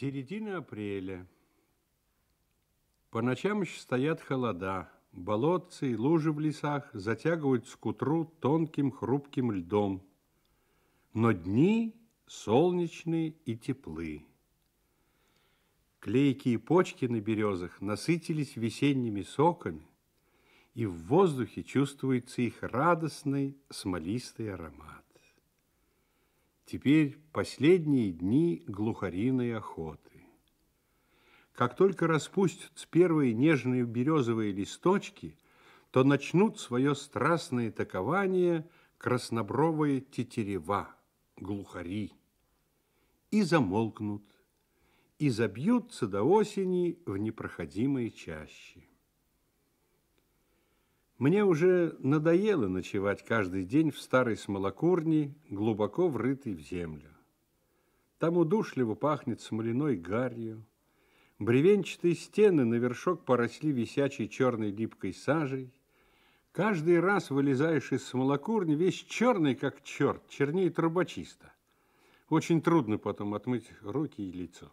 Середина апреля. По ночам еще стоят холода. Болотцы и лужи в лесах затягиваются к утру тонким хрупким льдом. Но дни солнечные и теплы. Клейкие почки на березах насытились весенними соками, и в воздухе чувствуется их радостный смолистый аромат. Теперь последние дни глухариной охоты. Как только распустятся первые нежные березовые листочки, то начнут свое страстное такование краснобровые тетерева, глухари, и замолкнут, и забьются до осени в непроходимые чащи. Мне уже надоело ночевать каждый день в старой смолокурне, глубоко врытой в землю. Там удушливо пахнет смоляной гарью. Бревенчатые стены на вершок поросли висячей черной липкой сажей. Каждый раз вылезаешь из смолокурни весь черный, как черт, чернее трубочиста. Очень трудно потом отмыть руки и лицо.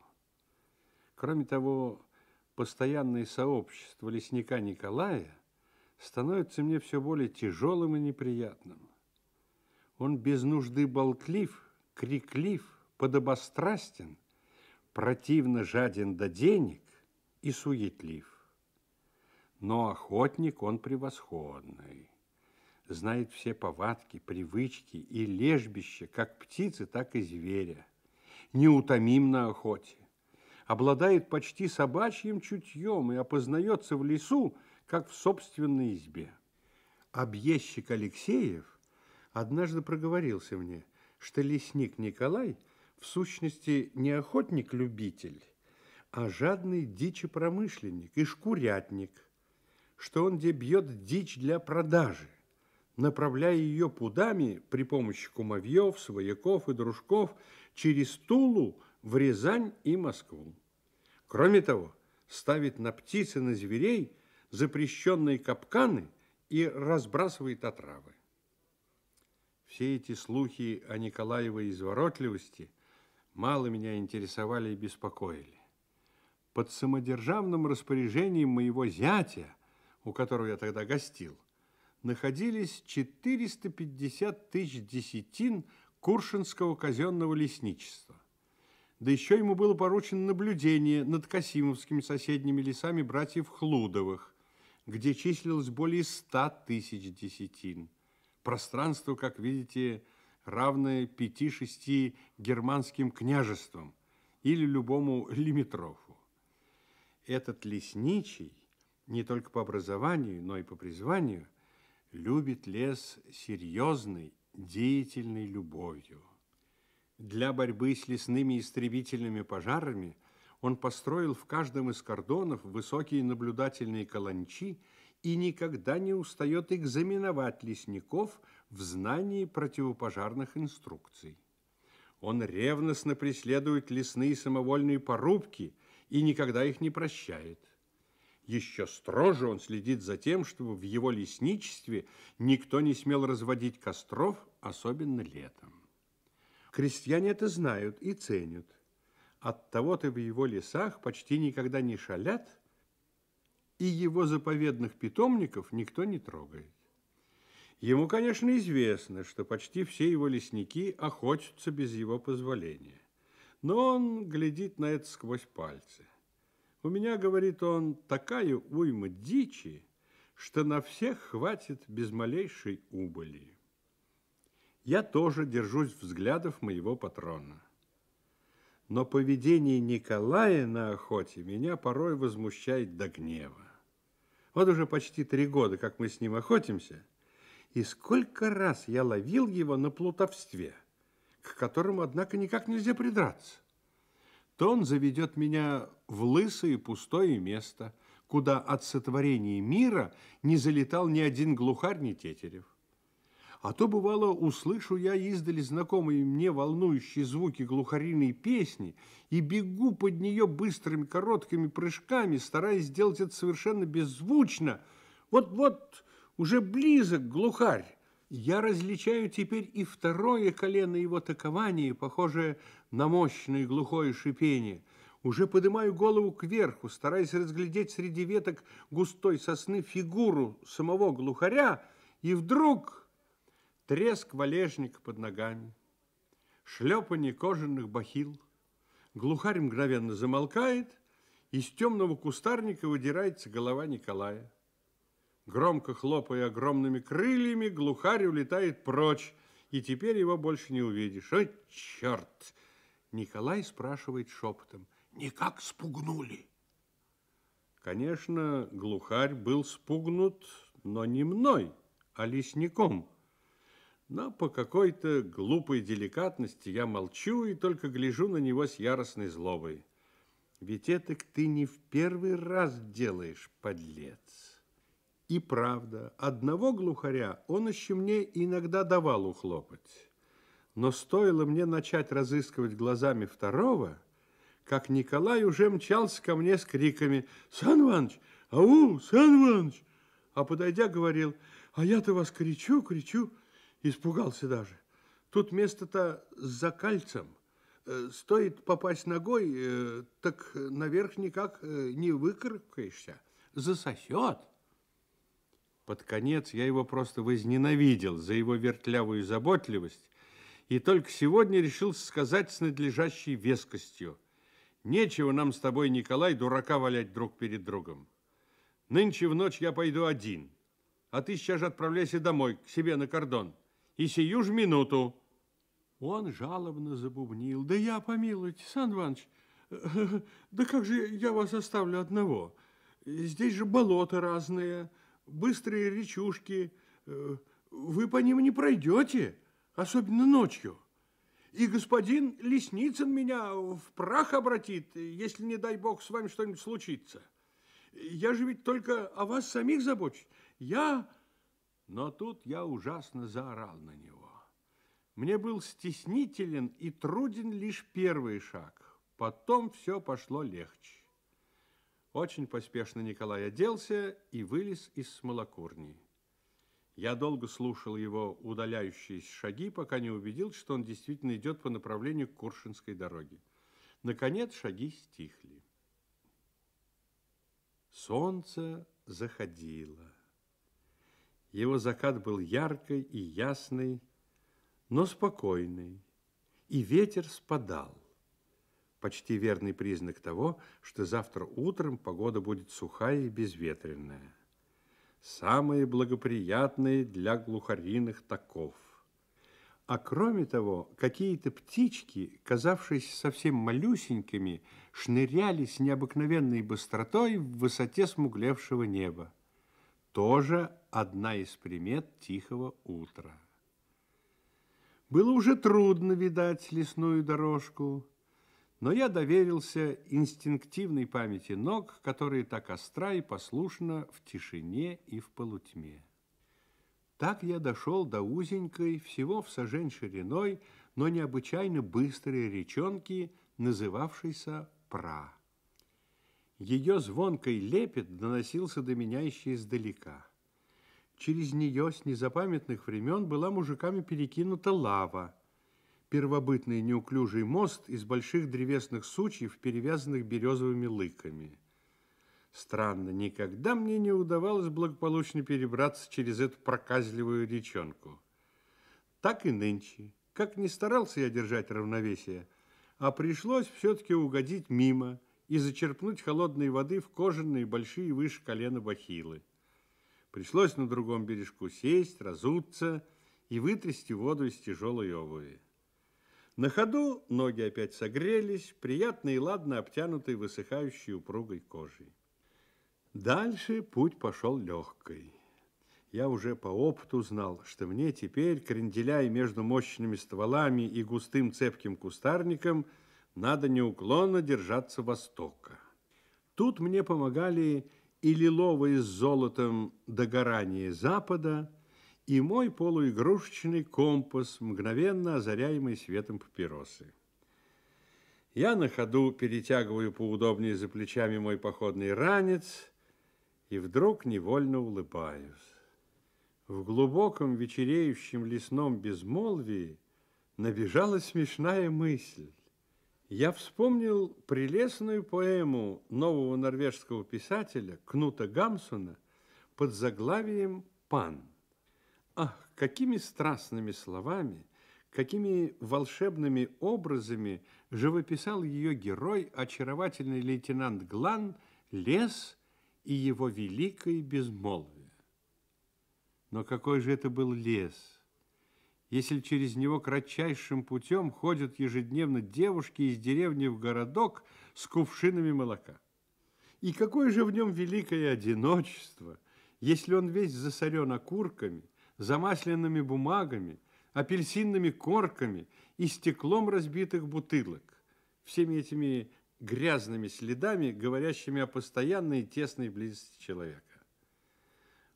Кроме того, постоянное сообщество лесника Николая – становится мне все более тяжелым и неприятным. Он без нужды болтлив, криклив, подобострастен, противно жаден до денег и суетлив. Но охотник он превосходный, знает все повадки, привычки и лежбища, как птицы, так и зверя, неутомим на охоте, обладает почти собачьим чутьем и опознается в лесу, как в собственной избе. Объездчик Алексеев однажды проговорился мне, что лесник Николай в сущности не охотник-любитель, а жадный дичепромышленник и шкурятник, что он где бьет дичь для продажи, направляя ее пудами при помощи кумовьев, свояков и дружков через Тулу в Рязань и Москву. Кроме того, ставит на птиц и на зверей запрещенные капканы и разбрасывает отравы. Все эти слухи о Николаевой изворотливости мало меня интересовали и беспокоили. Под самодержавным распоряжением моего зятя, у которого я тогда гостил, находились 450 тысяч десятин Куршинского казенного лесничества. Да еще ему было поручено наблюдение над Касимовскими соседними лесами братьев Хлудовых, где числилось более ста тысяч десятин. Пространство, как видите, равное пяти-шести германским княжествам или любому лимитрофу. Этот лесничий, не только по образованию, но и по призванию, любит лес серьезной, деятельной любовью. Для борьбы с лесными истребительными пожарами – он построил в каждом из кордонов высокие наблюдательные каланчи и никогда не устает экзаменовать лесников в знании противопожарных инструкций. Он ревностно преследует лесные самовольные порубки и никогда их не прощает. Еще строже он следит за тем, чтобы в его лесничестве никто не смел разводить костров, особенно летом. Крестьяне это знают и ценят. От того-то в его лесах почти никогда не шалят, и его заповедных питомников никто не трогает. Ему, конечно, известно, что почти все его лесники охотятся без его позволения. Но он глядит на это сквозь пальцы. У меня, говорит он, такая уйма дичи, что на всех хватит без малейшей убыли. Я тоже держусь взглядов моего патрона но поведение Николая на охоте меня порой возмущает до гнева. Вот уже почти три года, как мы с ним охотимся, и сколько раз я ловил его на плутовстве, к которому, однако, никак нельзя придраться. То он заведет меня в лысое пустое место, куда от сотворения мира не залетал ни один глухарь, ни тетерев. А то, бывало, услышу я издали знакомые мне волнующие звуки глухариной песни и бегу под нее быстрыми короткими прыжками, стараясь сделать это совершенно беззвучно. Вот-вот, уже близок глухарь. Я различаю теперь и второе колено его такования, похожее на мощное глухое шипение. Уже поднимаю голову кверху, стараясь разглядеть среди веток густой сосны фигуру самого глухаря, и вдруг треск валежника под ногами, шлепанье кожаных бахил. Глухарь мгновенно замолкает, из темного кустарника выдирается голова Николая. Громко хлопая огромными крыльями, глухарь улетает прочь, и теперь его больше не увидишь. О, черт! Николай спрашивает шепотом. Никак спугнули. Конечно, глухарь был спугнут, но не мной, а лесником. Но по какой-то глупой деликатности я молчу и только гляжу на него с яростной злобой. Ведь это ты не в первый раз делаешь, подлец. И правда, одного глухаря он еще мне иногда давал ухлопать. Но стоило мне начать разыскивать глазами второго, как Николай уже мчался ко мне с криками «Сан Иванович! Ау, Сан Иванович!» А подойдя, говорил «А я-то вас кричу, кричу!» Испугался даже. Тут место-то за кальцем. Э, стоит попасть ногой, э, так наверх никак э, не выкарабкаешься. Засосет. Под конец я его просто возненавидел за его вертлявую заботливость и только сегодня решился сказать с надлежащей вескостью – Нечего нам с тобой, Николай, дурака валять друг перед другом. Нынче в ночь я пойду один, а ты сейчас же отправляйся домой, к себе на кордон. И сию ж минуту. Он жалобно забубнил. Да я, помилуйте, Сан Иванович, да как же я вас оставлю одного? Здесь же болота разные, быстрые речушки. Вы по ним не пройдете, особенно ночью. И господин Лесницын меня в прах обратит, если, не дай бог, с вами что-нибудь случится. Я же ведь только о вас самих забочусь. Я... Но тут я ужасно заорал на него. Мне был стеснителен и труден лишь первый шаг. Потом все пошло легче. Очень поспешно Николай оделся и вылез из смолокурни. Я долго слушал его удаляющиеся шаги, пока не убедился, что он действительно идет по направлению к Куршинской дороге. Наконец шаги стихли. Солнце заходило. Его закат был яркий и ясный, но спокойный, и ветер спадал. Почти верный признак того, что завтра утром погода будет сухая и безветренная самые благоприятные для глухариных таков. А кроме того, какие-то птички, казавшиеся совсем малюсенькими, шныряли с необыкновенной быстротой в высоте смуглевшего неба. Тоже одна из примет тихого утра. Было уже трудно видать лесную дорожку, но я доверился инстинктивной памяти ног, которые так остра и послушна в тишине и в полутьме. Так я дошел до узенькой, всего в сажень шириной, но необычайно быстрой речонки, называвшейся Пра. Ее звонкой лепет доносился до меня еще издалека. Через нее с незапамятных времен была мужиками перекинута лава, первобытный неуклюжий мост из больших древесных сучьев, перевязанных березовыми лыками. Странно, никогда мне не удавалось благополучно перебраться через эту проказливую речонку. Так и нынче. Как ни старался я держать равновесие, а пришлось все-таки угодить мимо и зачерпнуть холодной воды в кожаные большие выше колена бахилы. Пришлось на другом бережку сесть, разуться и вытрясти воду из тяжелой обуви. На ходу ноги опять согрелись, приятно и ладно обтянутые высыхающей упругой кожей. Дальше путь пошел легкой. Я уже по опыту знал, что мне теперь, кренделяя между мощными стволами и густым цепким кустарником, надо неуклонно держаться востока. Тут мне помогали и лиловые с золотом догорание запада, и мой полуигрушечный компас, мгновенно озаряемый светом папиросы. Я на ходу перетягиваю поудобнее за плечами мой походный ранец и вдруг невольно улыбаюсь. В глубоком вечереющем лесном безмолвии набежала смешная мысль. Я вспомнил прелестную поэму нового норвежского писателя Кнута Гамсуна под заглавием «Пан». Ах, какими страстными словами, какими волшебными образами живописал ее герой, очаровательный лейтенант Глан, лес и его великое безмолвие. Но какой же это был лес – если через него кратчайшим путем ходят ежедневно девушки из деревни в городок с кувшинами молока. И какое же в нем великое одиночество, если он весь засорен окурками, замасленными бумагами, апельсинными корками и стеклом разбитых бутылок, всеми этими грязными следами, говорящими о постоянной и тесной близости человека.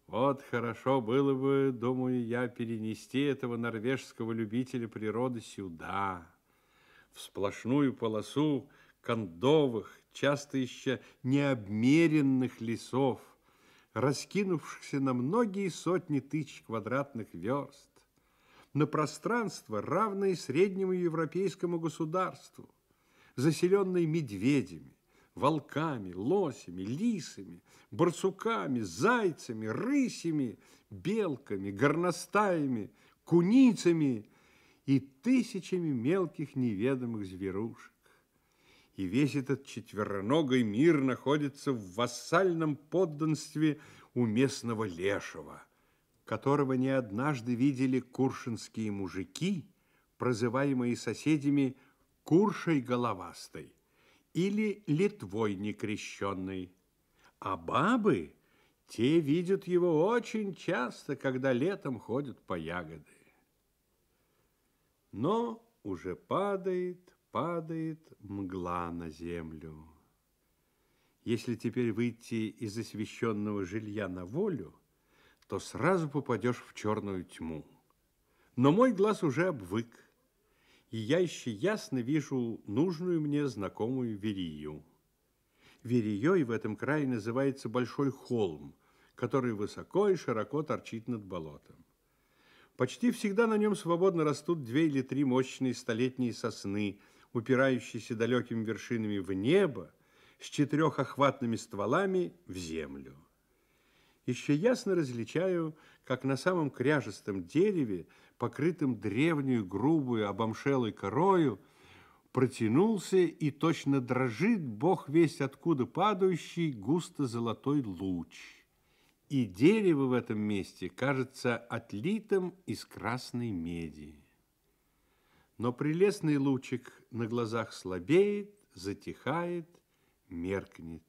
Вот хорошо было бы, думаю я, перенести этого норвежского любителя природы сюда, в сплошную полосу кондовых, часто еще необмеренных лесов, раскинувшихся на многие сотни тысяч квадратных верст, на пространство, равное среднему европейскому государству, заселенное медведями, волками, лосями, лисами, барсуками, зайцами, рысями, белками, горностаями, куницами и тысячами мелких неведомых зверушек. И весь этот четвероногий мир находится в вассальном подданстве у местного лешего, которого не однажды видели куршинские мужики, прозываемые соседями Куршей головастой или Литвой некрещенной. А бабы, те видят его очень часто, когда летом ходят по ягоды. Но уже падает, падает мгла на землю. Если теперь выйти из освещенного жилья на волю, то сразу попадешь в черную тьму. Но мой глаз уже обвык и я еще ясно вижу нужную мне знакомую Верию. Верией в этом крае называется Большой холм, который высоко и широко торчит над болотом. Почти всегда на нем свободно растут две или три мощные столетние сосны, упирающиеся далекими вершинами в небо, с четырехохватными стволами в землю. Еще ясно различаю, как на самом кряжестом дереве покрытым древнюю, грубую, обомшелой корою, протянулся и точно дрожит бог весть откуда падающий густо-золотой луч. И дерево в этом месте кажется отлитым из красной меди. Но прелестный лучик на глазах слабеет, затихает, меркнет.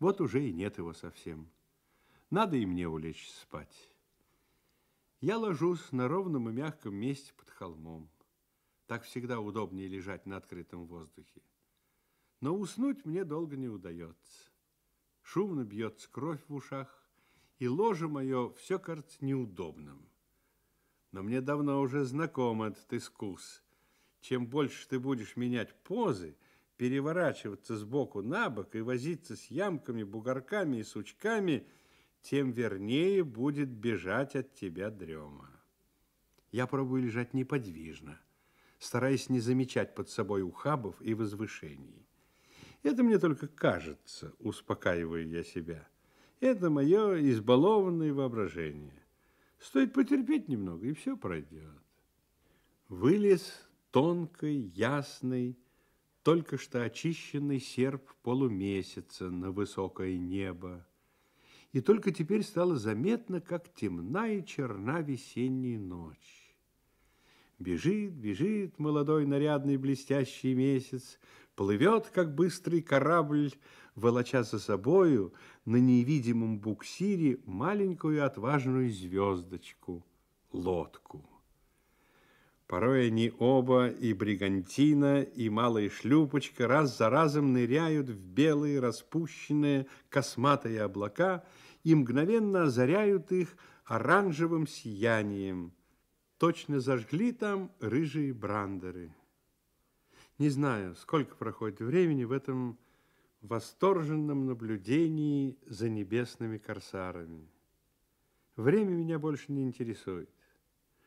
Вот уже и нет его совсем. Надо и мне улечь спать. Я ложусь на ровном и мягком месте под холмом. Так всегда удобнее лежать на открытом воздухе. Но уснуть мне долго не удается. Шумно бьется кровь в ушах, и ложе мое все кажется неудобным. Но мне давно уже знаком этот искус. Чем больше ты будешь менять позы, переворачиваться с боку на бок и возиться с ямками, бугорками и сучками – тем вернее будет бежать от тебя дрема. Я пробую лежать неподвижно, стараясь не замечать под собой ухабов и возвышений. Это мне только кажется, успокаиваю я себя. Это мое избалованное воображение. Стоит потерпеть немного, и все пройдет. Вылез тонкий, ясный, только что очищенный серп полумесяца на высокое небо и только теперь стало заметно, как темна и черна весенняя ночь. Бежит, бежит молодой нарядный блестящий месяц, плывет, как быстрый корабль, волоча за собою на невидимом буксире маленькую отважную звездочку, лодку. Порой они оба, и бригантина, и малая шлюпочка, раз за разом ныряют в белые, распущенные, косматые облака и мгновенно озаряют их оранжевым сиянием. Точно зажгли там рыжие брандеры. Не знаю, сколько проходит времени в этом восторженном наблюдении за небесными корсарами. Время меня больше не интересует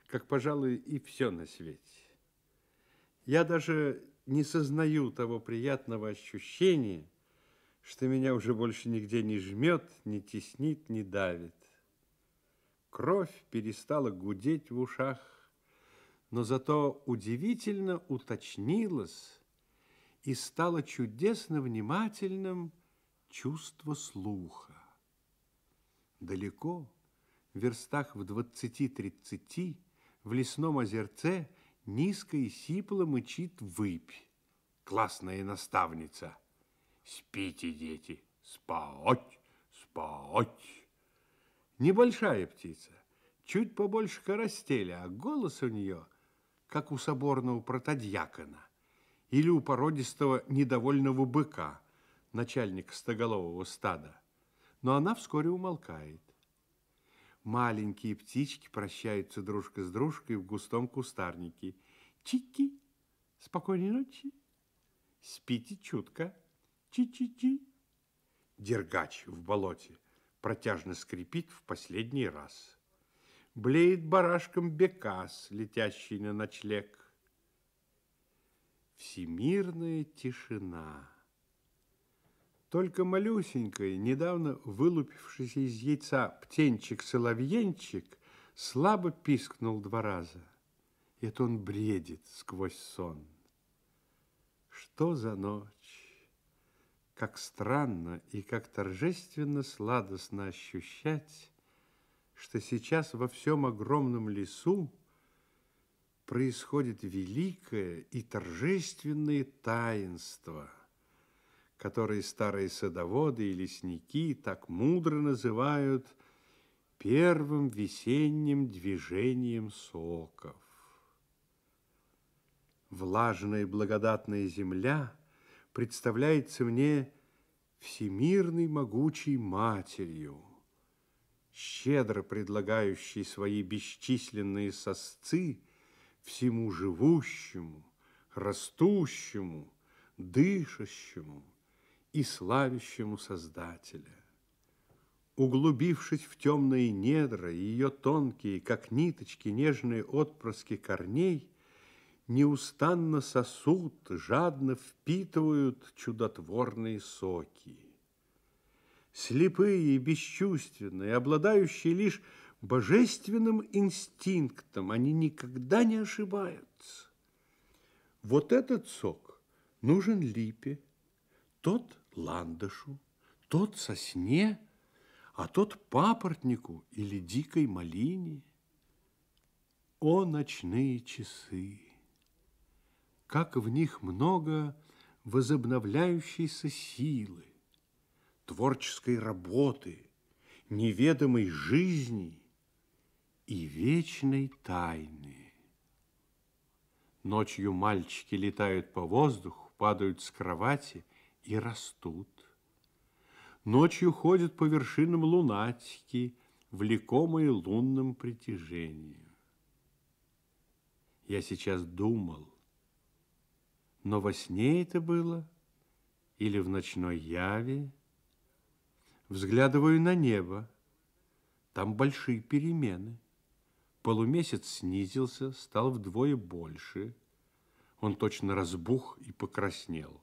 как, пожалуй, и все на свете. Я даже не сознаю того приятного ощущения, что меня уже больше нигде не жмет, не теснит, не давит. Кровь перестала гудеть в ушах, но зато удивительно уточнилась и стало чудесно внимательным чувство слуха. Далеко, в верстах в двадцати-тридцати, в лесном озерце низко и сипло мычит выпь. Классная наставница. Спите, дети, спать, спать. Небольшая птица, чуть побольше коростеля, а голос у нее, как у соборного протодьякона или у породистого недовольного быка, начальника стоголового стада. Но она вскоре умолкает. Маленькие птички прощаются дружка с дружкой в густом кустарнике. Чики, спокойной ночи. Спите чутко. Чи-чи-чи. Дергач в болоте протяжно скрипит в последний раз. Блеет барашком бекас, летящий на ночлег. Всемирная тишина. Только малюсенькая, недавно вылупившийся из яйца птенчик-соловьенчик слабо пискнул два раза. Это он бредит сквозь сон. Что за ночь? Как странно и как торжественно сладостно ощущать, что сейчас во всем огромном лесу происходит великое и торжественное таинство – которые старые садоводы и лесники так мудро называют первым весенним движением соков. Влажная и благодатная земля представляется мне всемирной могучей матерью, щедро предлагающей свои бесчисленные сосцы всему живущему, растущему, дышащему, и славящему Создателя. Углубившись в темные недра, ее тонкие, как ниточки, нежные отпрыски корней неустанно сосут, жадно впитывают чудотворные соки. Слепые и бесчувственные, обладающие лишь божественным инстинктом, они никогда не ошибаются. Вот этот сок нужен липе, тот ландышу, тот сосне, а тот папоротнику или дикой малине. О, ночные часы! Как в них много возобновляющейся силы, творческой работы, неведомой жизни и вечной тайны. Ночью мальчики летают по воздуху, падают с кровати – и растут. Ночью ходят по вершинам лунатики, влекомые лунным притяжением. Я сейчас думал, но во сне это было или в ночной яве. Взглядываю на небо, там большие перемены. Полумесяц снизился, стал вдвое больше. Он точно разбух и покраснел.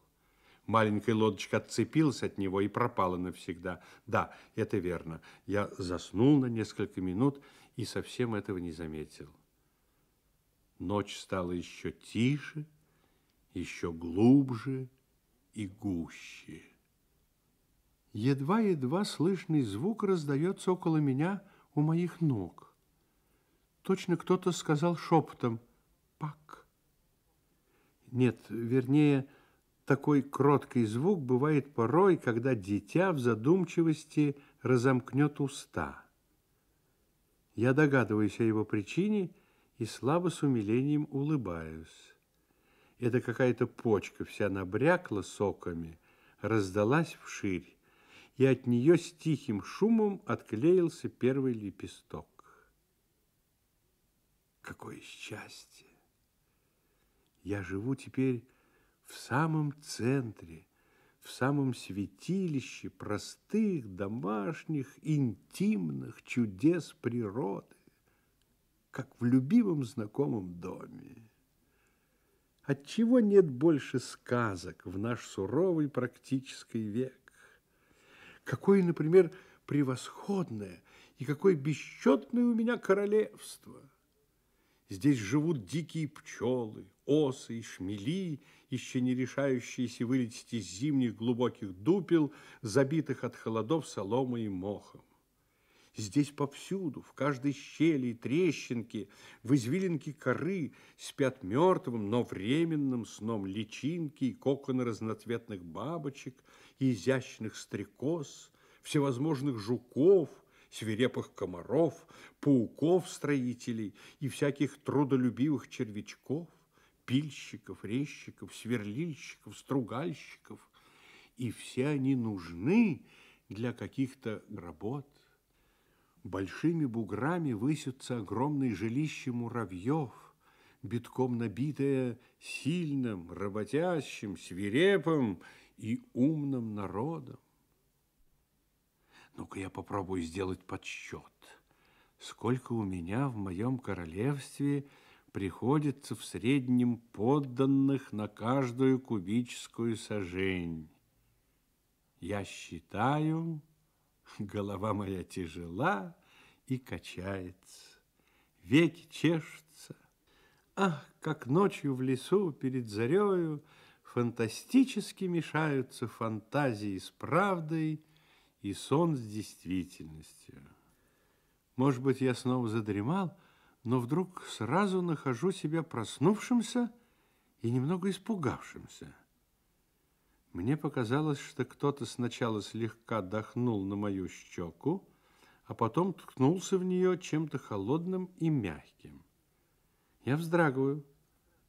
Маленькая лодочка отцепилась от него и пропала навсегда. Да, это верно. Я заснул на несколько минут и совсем этого не заметил. Ночь стала еще тише, еще глубже и гуще. Едва-едва слышный звук раздается около меня у моих ног. Точно кто-то сказал шепотом «пак». Нет, вернее, такой кроткий звук бывает порой, когда дитя в задумчивости разомкнет уста. Я догадываюсь о его причине и слабо с умилением улыбаюсь. Это какая-то почка вся набрякла соками, раздалась вширь, и от нее с тихим шумом отклеился первый лепесток. Какое счастье! Я живу теперь в самом центре, в самом святилище простых, домашних, интимных чудес природы, как в любимом знакомом доме. Отчего нет больше сказок в наш суровый практический век? Какое, например, превосходное и какое бесчетное у меня королевство! Здесь живут дикие пчелы, осы и шмели, еще не решающиеся вылететь из зимних глубоких дупел, забитых от холодов соломой и мохом. Здесь повсюду, в каждой щели и трещинке, в извилинке коры спят мертвым, но временным сном личинки и коконы разноцветных бабочек, и изящных стрекоз, всевозможных жуков, свирепых комаров, пауков-строителей и всяких трудолюбивых червячков, пильщиков, резчиков, сверлильщиков, стругальщиков. И все они нужны для каких-то работ. Большими буграми высятся огромные жилища муравьев, битком набитое сильным, работящим, свирепым и умным народом. Ну-ка я попробую сделать подсчет. Сколько у меня в моем королевстве приходится в среднем подданных на каждую кубическую сажень. Я считаю голова моя тяжела и качается, веки чешутся. Ах, как ночью в лесу перед зарею фантастически мешаются фантазии с правдой и сон с действительностью. Может быть, я снова задремал, но вдруг сразу нахожу себя проснувшимся и немного испугавшимся. Мне показалось, что кто-то сначала слегка дохнул на мою щеку, а потом ткнулся в нее чем-то холодным и мягким. Я вздрагиваю,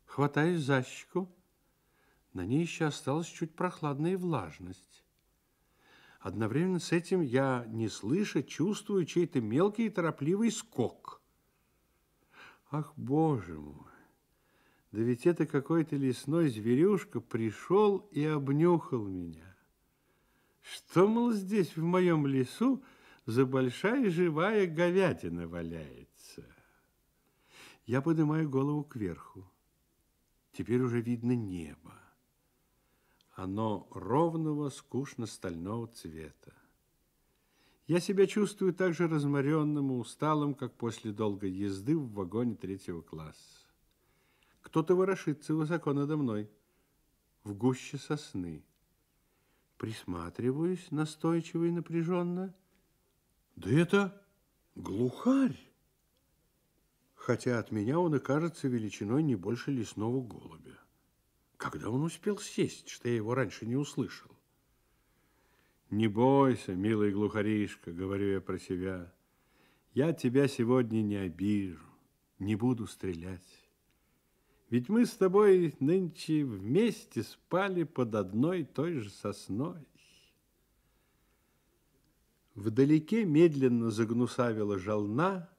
хватаюсь за щеку. На ней еще осталась чуть прохладная влажность. Одновременно с этим я, не слыша, чувствую чей-то мелкий и торопливый скок. Ах, Боже мой! Да ведь это какой-то лесной зверюшка пришел и обнюхал меня. Что, мол, здесь в моем лесу за большая живая говядина валяется? Я поднимаю голову кверху. Теперь уже видно небо. Оно ровного, скучно-стального цвета. Я себя чувствую так же разморенным и усталым, как после долгой езды в вагоне третьего класса. Кто-то ворошится высоко надо мной, в гуще сосны. Присматриваюсь настойчиво и напряженно. Да это глухарь! Хотя от меня он и кажется величиной не больше лесного голубя. Когда он успел сесть, что я его раньше не услышал? Не бойся, милый глухаришка, говорю я про себя. Я тебя сегодня не обижу, не буду стрелять. Ведь мы с тобой нынче вместе спали под одной той же сосной. Вдалеке медленно загнусавила жална,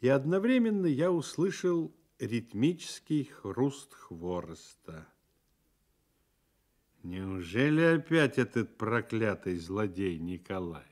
и одновременно я услышал ритмический хруст хвороста. Неужели опять этот проклятый злодей Николай?